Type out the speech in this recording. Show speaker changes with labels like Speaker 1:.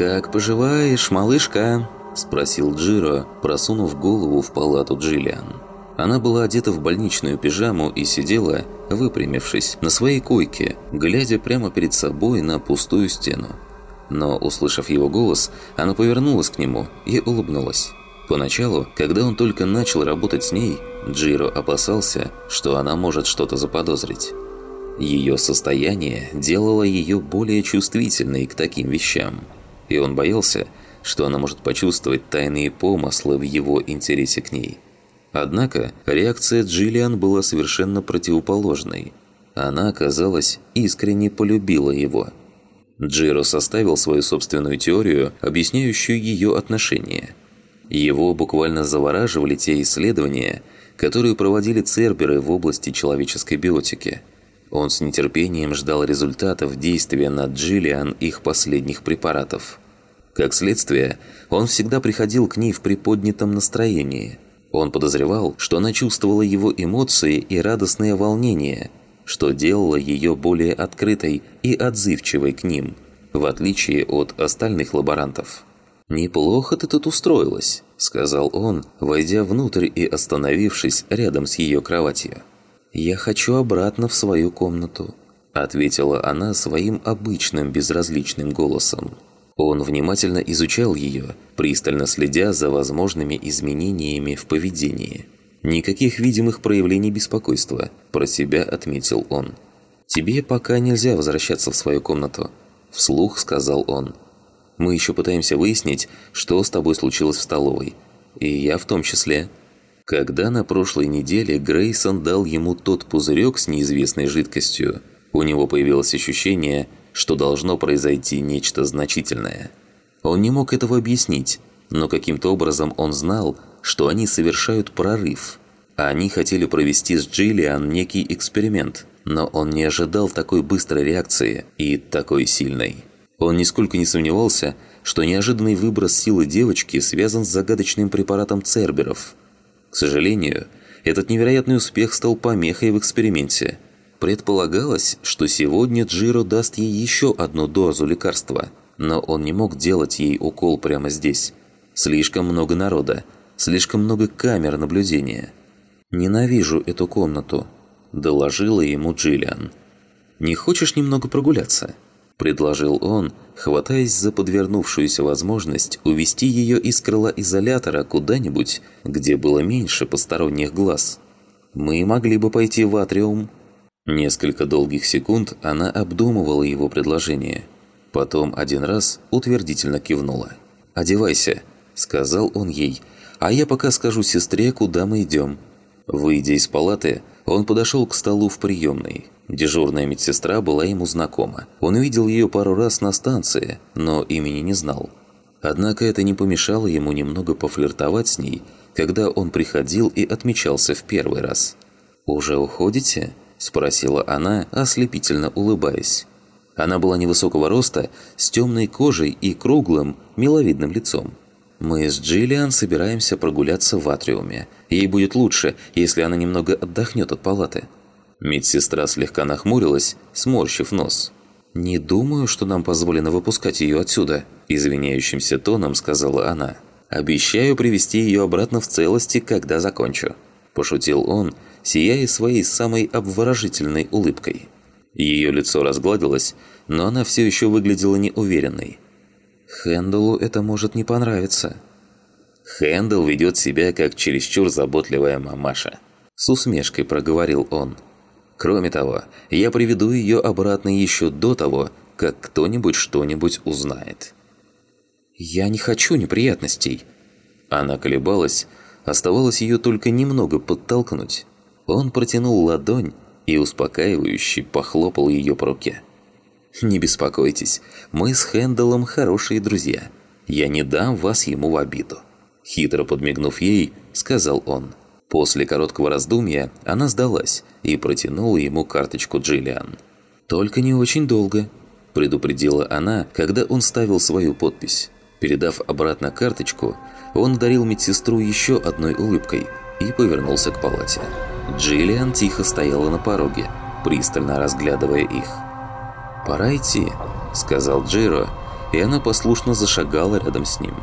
Speaker 1: «Как поживаешь, малышка?» – спросил Джиро, просунув голову в палату Джиллиан. Она была одета в больничную пижаму и сидела, выпрямившись, на своей койке, глядя прямо перед собой на пустую стену. Но, услышав его голос, она повернулась к нему и улыбнулась. Поначалу, когда он только начал работать с ней, Джиро опасался, что она может что-то заподозрить. Ее состояние делало ее более чувствительной к таким вещам, и он боялся, что она может почувствовать тайные помыслы в его интересе к ней. Однако реакция Джиллиан была совершенно противоположной. Она, казалось, искренне полюбила его. Джиро составил свою собственную теорию, объясняющую ее отношения. Его буквально завораживали те исследования, которые проводили церберы в области человеческой биотики. Он с нетерпением ждал результатов действия на Джиллиан их последних препаратов. Как следствие, он всегда приходил к ней в приподнятом настроении. Он подозревал, что она чувствовала его эмоции и радостное волнение, что делало ее более открытой и отзывчивой к ним, в отличие от остальных лаборантов. «Неплохо ты тут устроилась», – сказал он, войдя внутрь и остановившись рядом с ее кроватью. «Я хочу обратно в свою комнату», – ответила она своим обычным безразличным голосом. Он внимательно изучал ее, пристально следя за возможными изменениями в поведении. «Никаких видимых проявлений беспокойства», – про себя отметил он. «Тебе пока нельзя возвращаться в свою комнату», – вслух сказал он. Мы еще пытаемся выяснить, что с тобой случилось в столовой. И я в том числе. Когда на прошлой неделе Грейсон дал ему тот пузырек с неизвестной жидкостью, у него появилось ощущение, что должно произойти нечто значительное. Он не мог этого объяснить, но каким-то образом он знал, что они совершают прорыв. Они хотели провести с Джиллиан некий эксперимент, но он не ожидал такой быстрой реакции и такой сильной. Он нисколько не сомневался, что неожиданный выброс силы девочки связан с загадочным препаратом Церберов. К сожалению, этот невероятный успех стал помехой в эксперименте. Предполагалось, что сегодня Джиро даст ей еще одну дозу лекарства, но он не мог делать ей укол прямо здесь. Слишком много народа, слишком много камер наблюдения. «Ненавижу эту комнату», – доложила ему Джиллиан. «Не хочешь немного прогуляться?» Предложил он, хватаясь за подвернувшуюся возможность увести ее из крыла изолятора куда-нибудь, где было меньше посторонних глаз. «Мы могли бы пойти в атриум». Несколько долгих секунд она обдумывала его предложение. Потом один раз утвердительно кивнула. «Одевайся», – сказал он ей, – «а я пока скажу сестре, куда мы идем». Выйдя из палаты, он подошел к столу в приемной. Дежурная медсестра была ему знакома. Он видел ее пару раз на станции, но имени не знал. Однако это не помешало ему немного пофлиртовать с ней, когда он приходил и отмечался в первый раз. «Уже уходите?» – спросила она, ослепительно улыбаясь. Она была невысокого роста, с темной кожей и круглым, миловидным лицом. «Мы с Джиллиан собираемся прогуляться в атриуме. Ей будет лучше, если она немного отдохнет от палаты». Медсестра слегка нахмурилась, сморщив нос. «Не думаю, что нам позволено выпускать ее отсюда», – извиняющимся тоном сказала она. «Обещаю привести ее обратно в целости, когда закончу», – пошутил он, сияя своей самой обворожительной улыбкой. Ее лицо разгладилось, но она все еще выглядела неуверенной. «Хэндалу это может не понравиться». «Хэндл ведет себя как чересчур заботливая мамаша», – с усмешкой проговорил он. Кроме того, я приведу ее обратно еще до того, как кто-нибудь что-нибудь узнает. «Я не хочу неприятностей». Она колебалась, оставалось ее только немного подтолкнуть. Он протянул ладонь и успокаивающе похлопал ее по руке. «Не беспокойтесь, мы с Хэндалом хорошие друзья. Я не дам вас ему в обиду». Хитро подмигнув ей, сказал он. После короткого раздумья она сдалась и протянула ему карточку Джиллиан. «Только не очень долго», – предупредила она, когда он ставил свою подпись. Передав обратно карточку, он дарил медсестру еще одной улыбкой и повернулся к палате. Джиллиан тихо стояла на пороге, пристально разглядывая их. «Пора идти», – сказал Джиро, и она послушно зашагала рядом с ним.